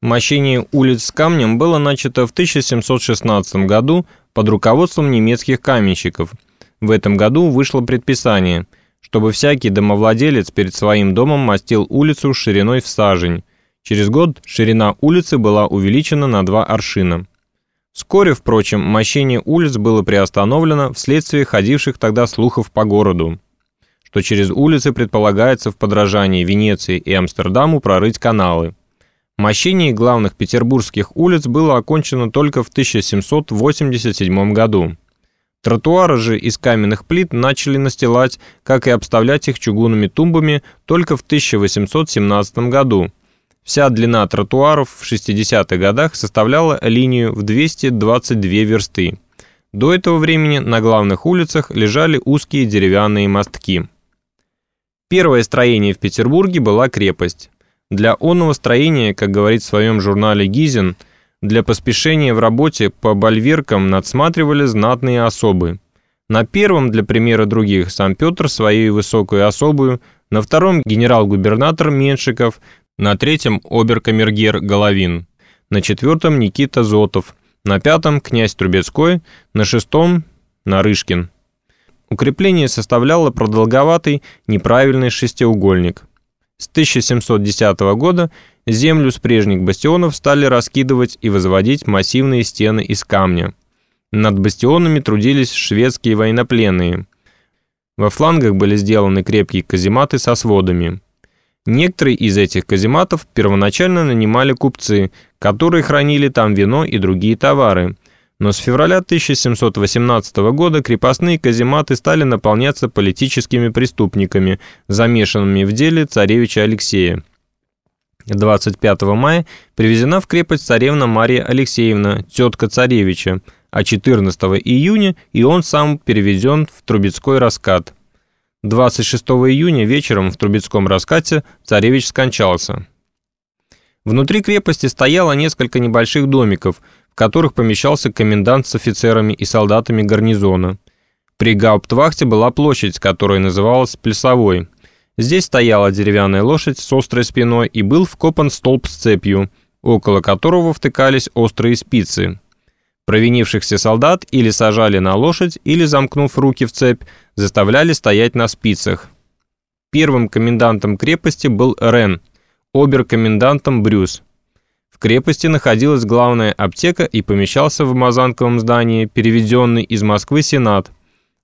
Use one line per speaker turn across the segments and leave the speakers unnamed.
Мощение улиц с камнем было начато в 1716 году под руководством немецких каменщиков. В этом году вышло предписание, чтобы всякий домовладелец перед своим домом мастил улицу шириной в сажень. Через год ширина улицы была увеличена на два аршина. Вскоре, впрочем, мощение улиц было приостановлено вследствие ходивших тогда слухов по городу, что через улицы предполагается в подражании Венеции и Амстердаму прорыть каналы. Мощение главных петербургских улиц было окончено только в 1787 году. Тротуары же из каменных плит начали настилать, как и обставлять их чугунными тумбами только в 1817 году – Вся длина тротуаров в 60-х годах составляла линию в 222 версты. До этого времени на главных улицах лежали узкие деревянные мостки. Первое строение в Петербурге была крепость. Для онного строения, как говорит в своем журнале Гизин, для поспешения в работе по бальверкам надсматривали знатные особы. На первом, для примера других, сам Петр своей высокую особую, на втором генерал-губернатор Меншиков, на третьем оберкамергер Головин, на четвертом Никита Зотов, на пятом князь Трубецкой, на шестом Нарышкин. Укрепление составляло продолговатый неправильный шестиугольник. С 1710 года землю с прежних бастионов стали раскидывать и возводить массивные стены из камня. Над бастионами трудились шведские военнопленные. Во флангах были сделаны крепкие казематы со сводами. Некоторые из этих казематов первоначально нанимали купцы, которые хранили там вино и другие товары. Но с февраля 1718 года крепостные казематы стали наполняться политическими преступниками, замешанными в деле царевича Алексея. 25 мая привезена в крепость царевна Мария Алексеевна, тетка царевича, а 14 июня и он сам переведен в Трубецкой раскат. 26 июня вечером в Трубецком раскате царевич скончался. Внутри крепости стояло несколько небольших домиков, которых помещался комендант с офицерами и солдатами гарнизона. При гауптвахте была площадь, которая называлась Плясовой. Здесь стояла деревянная лошадь с острой спиной и был вкопан столб с цепью, около которого втыкались острые спицы. Провинившихся солдат или сажали на лошадь, или, замкнув руки в цепь, заставляли стоять на спицах. Первым комендантом крепости был Рен, обер-комендантом Брюс. В крепости находилась главная аптека и помещался в Мазанковом здании переведенный из Москвы Сенат,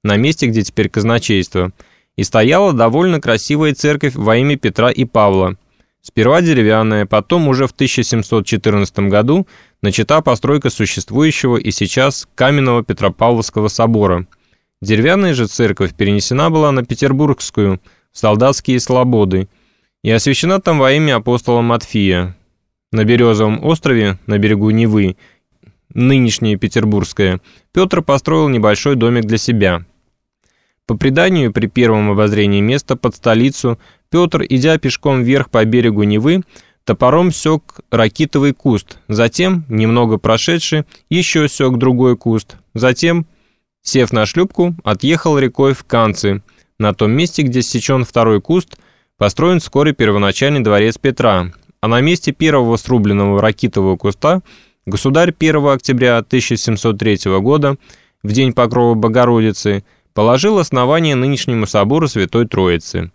на месте, где теперь казначейство, и стояла довольно красивая церковь во имя Петра и Павла – Сперва деревянная, потом уже в 1714 году начата постройка существующего и сейчас каменного Петропавловского собора. Деревянная же церковь перенесена была на Петербургскую, в солдатские слободы, и освящена там во имя апостола Матфия. На Березовом острове, на берегу Невы, нынешнее Петербургское, Петр построил небольшой домик для себя. По преданию, при первом обозрении места под столицу Петр, идя пешком вверх по берегу Невы, топором сёк ракитовый куст, затем, немного прошедший, еще сёк другой куст, затем, сев на шлюпку, отъехал рекой в Канцы. На том месте, где сечен второй куст, построен вскоре первоначальный дворец Петра, а на месте первого срубленного ракитового куста государь 1 октября 1703 года, в день покрова Богородицы, положил основание нынешнему собору Святой Троицы.